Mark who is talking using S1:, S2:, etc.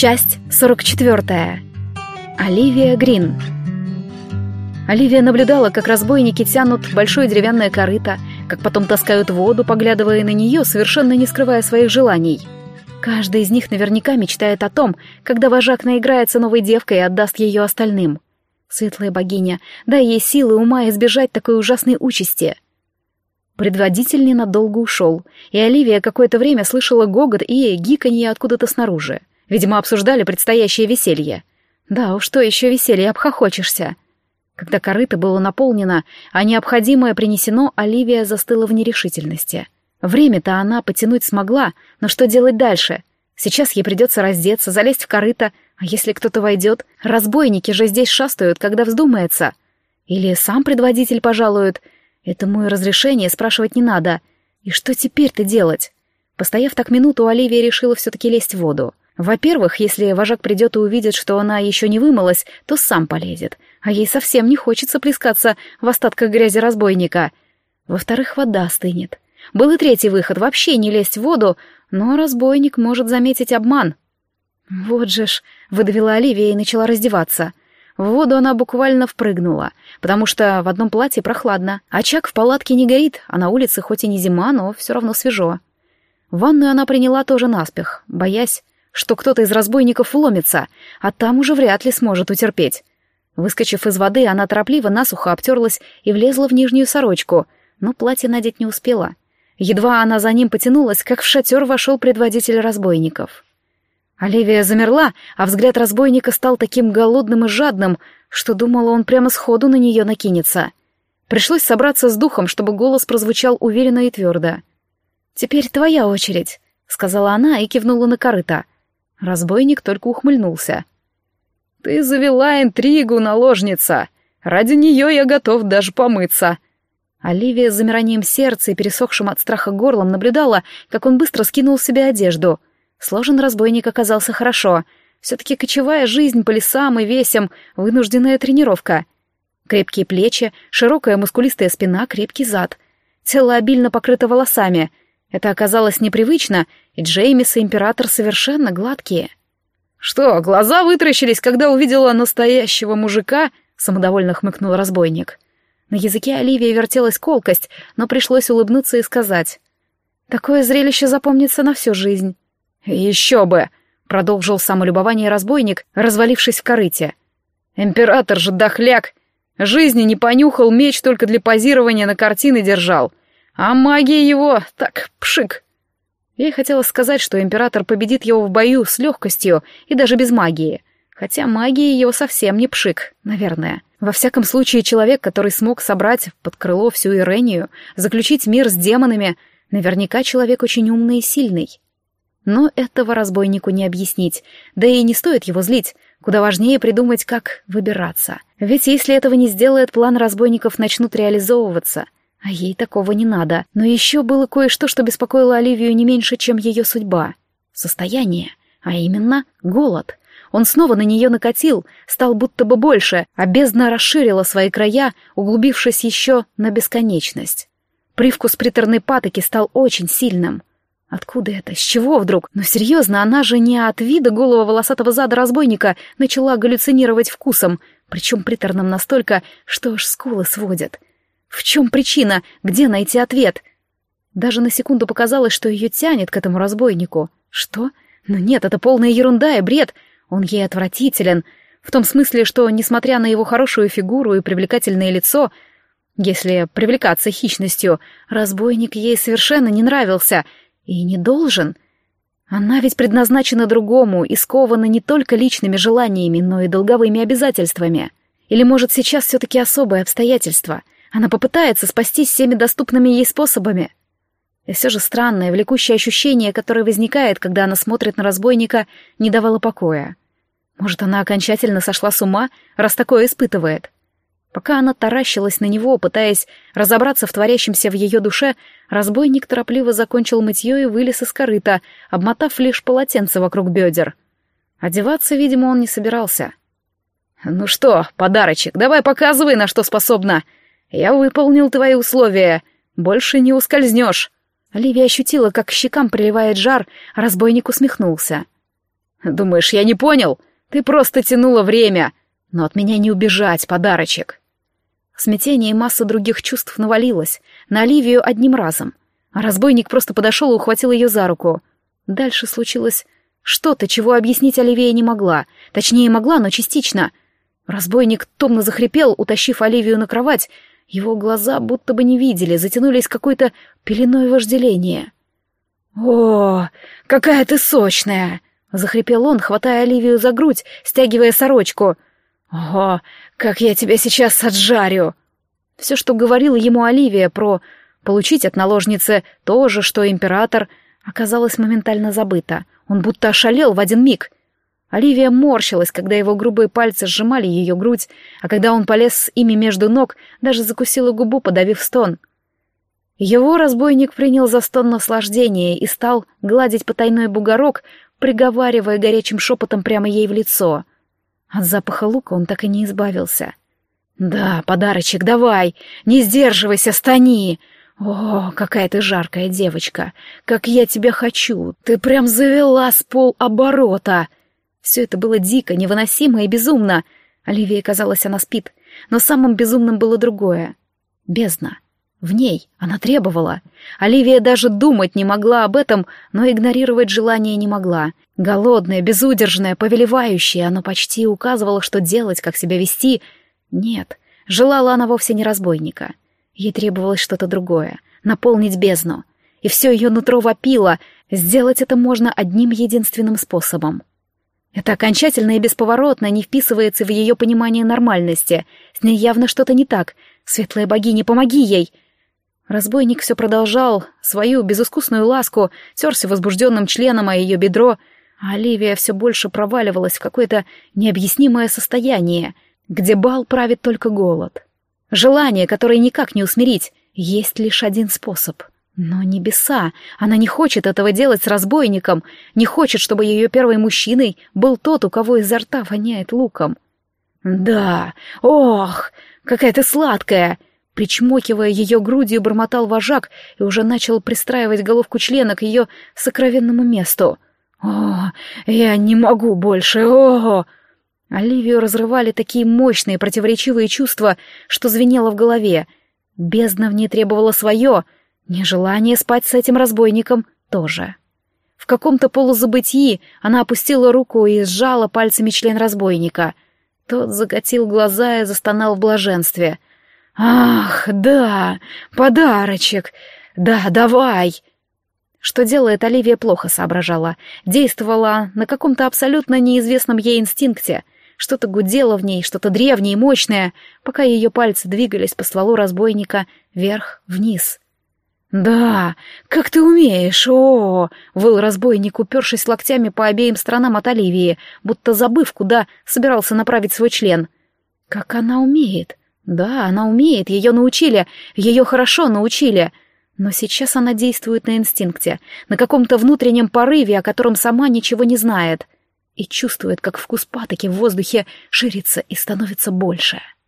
S1: Часть 44. Оливия Грин. Оливия наблюдала, как разбойники тянут большое деревянное корыто, как потом таскают воду, поглядывая на нее, совершенно не скрывая своих желаний. Каждый из них наверняка мечтает о том, когда вожак наиграется новой девкой и отдаст ее остальным. Светлая богиня, дай ей силы ума избежать такой ужасной участи. Предводитель ненадолго ушел, и Оливия какое-то время слышала гогот и гиканье откуда-то снаружи. Видимо, обсуждали предстоящее веселье. Да уж, что еще веселье, обхохочешься. Когда корыто было наполнено, а необходимое принесено, Оливия застыла в нерешительности. Время-то она потянуть смогла, но что делать дальше? Сейчас ей придется раздеться, залезть в корыто, а если кто-то войдет? Разбойники же здесь шастают, когда вздумается. Или сам предводитель пожалует. Этому и разрешение спрашивать не надо. И что теперь-то делать? Постояв так минуту, Оливия решила все-таки лезть в воду. Во-первых, если вожак придет и увидит, что она еще не вымылась, то сам полезет, а ей совсем не хочется плескаться в остатках грязи разбойника. Во-вторых, вода стынет. Был и третий выход — вообще не лезть в воду, но разбойник может заметить обман. «Вот же ж», — выдавила Оливия и начала раздеваться. В воду она буквально впрыгнула, потому что в одном платье прохладно. Очаг в палатке не горит, а на улице хоть и не зима, но все равно свежо. Ванную она приняла тоже наспех, боясь, что кто-то из разбойников вломится, а там уже вряд ли сможет утерпеть. Выскочив из воды, она торопливо насухо обтерлась и влезла в нижнюю сорочку, но платье надеть не успела. Едва она за ним потянулась, как в шатер вошел предводитель разбойников. Оливия замерла, а взгляд разбойника стал таким голодным и жадным, что думала, он прямо сходу на нее накинется. Пришлось собраться с духом, чтобы голос прозвучал уверенно и твердо. «Теперь твоя очередь», — сказала она и кивнула на корыто. Разбойник только ухмыльнулся. «Ты завела интригу, наложница! Ради нее я готов даже помыться!» Оливия с замиранием сердца и пересохшим от страха горлом наблюдала, как он быстро скинул с себя одежду. Сложен разбойник оказался хорошо. Все-таки кочевая жизнь по лесам и весям, вынужденная тренировка. Крепкие плечи, широкая мускулистая спина, крепкий зад. Тело обильно покрыто волосами. Это оказалось непривычно, и Джеймис и Император совершенно гладкие. «Что, глаза вытаращились, когда увидела настоящего мужика?» — самодовольно хмыкнул разбойник. На языке Оливии вертелась колкость, но пришлось улыбнуться и сказать. «Такое зрелище запомнится на всю жизнь». «Еще бы!» — продолжил самолюбование разбойник, развалившись в корыте. «Император же дохляк! Жизни не понюхал, меч только для позирования на картины держал. А магия его так пшик!» Ей хотелось сказать, что император победит его в бою с легкостью и даже без магии. Хотя магия его совсем не пшик, наверное. Во всяком случае, человек, который смог собрать под крыло всю Ирению, заключить мир с демонами, наверняка человек очень умный и сильный. Но этого разбойнику не объяснить, да и не стоит его злить, куда важнее придумать, как выбираться. Ведь если этого не сделает, план разбойников начнут реализовываться — а ей такого не надо. Но еще было кое-что, что беспокоило Оливию не меньше, чем ее судьба. Состояние, а именно голод. Он снова на нее накатил, стал будто бы больше, а бездна расширила свои края, углубившись еще на бесконечность. Привкус приторной патоки стал очень сильным. Откуда это? С чего вдруг? Но серьезно, она же не от вида голого волосатого зада разбойника начала галлюцинировать вкусом, причем приторным настолько, что аж скулы сводят. В чем причина? Где найти ответ? Даже на секунду показалось, что ее тянет к этому разбойнику. Что? Но нет, это полная ерунда и бред. Он ей отвратителен. В том смысле, что, несмотря на его хорошую фигуру и привлекательное лицо, если привлекаться хищностью, разбойник ей совершенно не нравился и не должен. Она ведь предназначена другому и скована не только личными желаниями, но и долговыми обязательствами. Или, может, сейчас все-таки особые обстоятельства — она попытается спастись всеми доступными ей способами. И все же странное, влекущее ощущение, которое возникает, когда она смотрит на разбойника, не давало покоя. Может, она окончательно сошла с ума, раз такое испытывает? Пока она таращилась на него, пытаясь разобраться в творящемся в ее душе, разбойник торопливо закончил мытье и вылез из корыта, обмотав лишь полотенце вокруг бедер. Одеваться, видимо, он не собирался. «Ну что, подарочек, давай показывай, на что способна!» «Я выполнил твои условия. Больше не ускользнешь». Оливия ощутила, как щекам приливает жар, а разбойник усмехнулся. Думаешь, я не понял? Ты просто тянула время. Но от меня не убежать, подарочек. Смятение и масса других чувств навалилось. На Оливию одним разом. А разбойник просто подошел и ухватил ее за руку. Дальше случилось что-то, чего объяснить Оливия не могла. Точнее, могла, но частично. Разбойник томно захрипел, утащив Оливию на кровать. Его глаза будто бы не видели, затянулись какой-то пеленой вожделения. «О, какая ты сочная!» — захрипел он, хватая Оливию за грудь, стягивая сорочку. «Ого, как я тебя сейчас отжарю!» Все, что говорила ему Оливия про получить от наложницы то же, что император, оказалось моментально забыто. Он будто ошалел в один миг. Оливия морщилась, когда его грубые пальцы сжимали ее грудь, а когда он полез с ими между ног, даже закусила губу, подавив стон. Его разбойник принял за стон наслаждения и стал гладить потайной бугорок, приговаривая горячим шепотом прямо ей в лицо. От запаха лука он так и не избавился. «Да, подарочек, давай! Не сдерживайся, стани! О, какая ты жаркая девочка! Как я тебя хочу! Ты прям завела с полоборота!» Все это было дико, невыносимо и безумно. Оливии казалось, она спит. Но самым безумным было другое. Бездна. В ней она требовала. Оливия даже думать не могла об этом, но игнорировать желание не могла. Голодная, безудержная, повелевающая, оно почти указывало, что делать, как себя вести. Нет, желала она вовсе не разбойника. Ей требовалось что-то другое — наполнить бездну. И все ее нутро вопило. Сделать это можно одним единственным способом. Это окончательно и бесповоротно не вписывается в ее понимание нормальности. С ней явно что-то не так. Светлая богиня, помоги ей! Разбойник все продолжал свою безыскусную ласку, терся возбужденным членом о ее бедро, а Оливия все больше проваливалась в какое-то необъяснимое состояние, где бал правит только голод. Желание, которое никак не усмирить, есть лишь один способ. Но небеса, она не хочет этого делать с разбойником, не хочет, чтобы ее первый мужчиной был тот, у кого изо рта воняет луком. «Да, ох, какая ты сладкая!» Причмокивая ее грудью, бормотал вожак и уже начал пристраивать головку члена к ее сокровенному месту. «О, я не могу больше, о!» Оливию разрывали такие мощные противоречивые чувства, что звенело в голове. Бездна в ней требовала свое, нежелание спать с этим разбойником тоже. В каком-то полузабытии она опустила руку и сжала пальцами член разбойника. Тот закатил глаза и застонал в блаженстве — «Ах, да, подарочек! Да, давай!» Что делает, Оливия плохо соображала. Действовала на каком-то абсолютно неизвестном ей инстинкте. Что-то гудело в ней, что-то древнее и мощное, пока ее пальцы двигались по стволу разбойника вверх-вниз. «Да, как ты умеешь, о!» — выл разбойник, упершись локтями по обеим сторонам от Оливии, будто забыв, куда собирался направить свой член. «Как она умеет! Да, она умеет, ее научили, ее хорошо научили. Но сейчас она действует на инстинкте, на каком-то внутреннем порыве, о котором сама ничего не знает. И чувствует, как вкус патоки в воздухе ширится и становится больше. —